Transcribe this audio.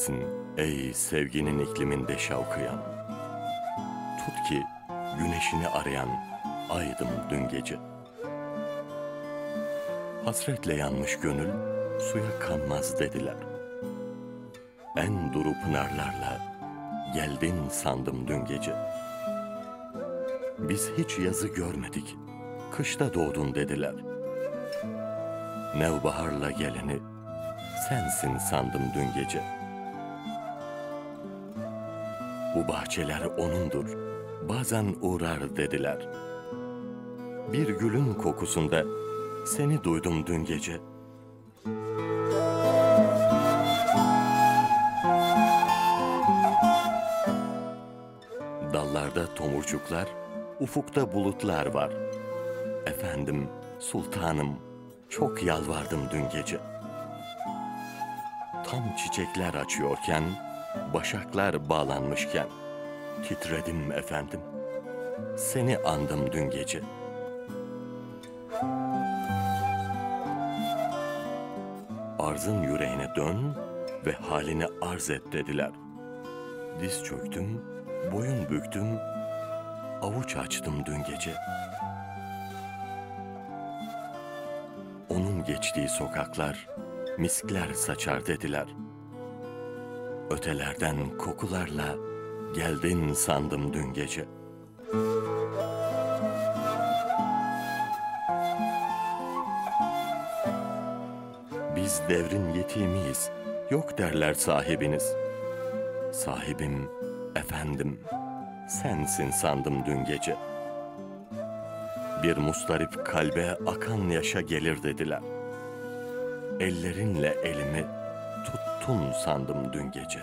misin ey sevginin ikliminde şavkıyan? Tut ki güneşini arayan aydım dün gece. Hasretle yanmış gönül suya kanmaz dediler. En duru pınarlarla geldin sandım dün gece. Biz hiç yazı görmedik, kışta doğdun dediler. Nevbaharla geleni sensin sandım dün gece. Bu bahçeler onundur, bazen uğrar dediler. Bir gülün kokusunda seni duydum dün gece. Dallarda tomurcuklar, ufukta bulutlar var. Efendim, sultanım, çok yalvardım dün gece. Tam çiçekler açıyorken, başaklar bağlanmışken, titredim efendim. Seni andım dün gece. Arzın yüreğine dön ve halini arz et dediler. Diz çöktüm, boyun büktüm, avuç açtım dün gece. Onun geçtiği sokaklar miskler saçar dediler. Ötelerden kokularla geldin sandım dün gece. Biz devrin yetimiyiz, yok derler sahibiniz. Sahibim, efendim, sensin sandım dün gece. Bir mustarip kalbe akan yaşa gelir dediler. Ellerinle elimi hatun sandım dün gece.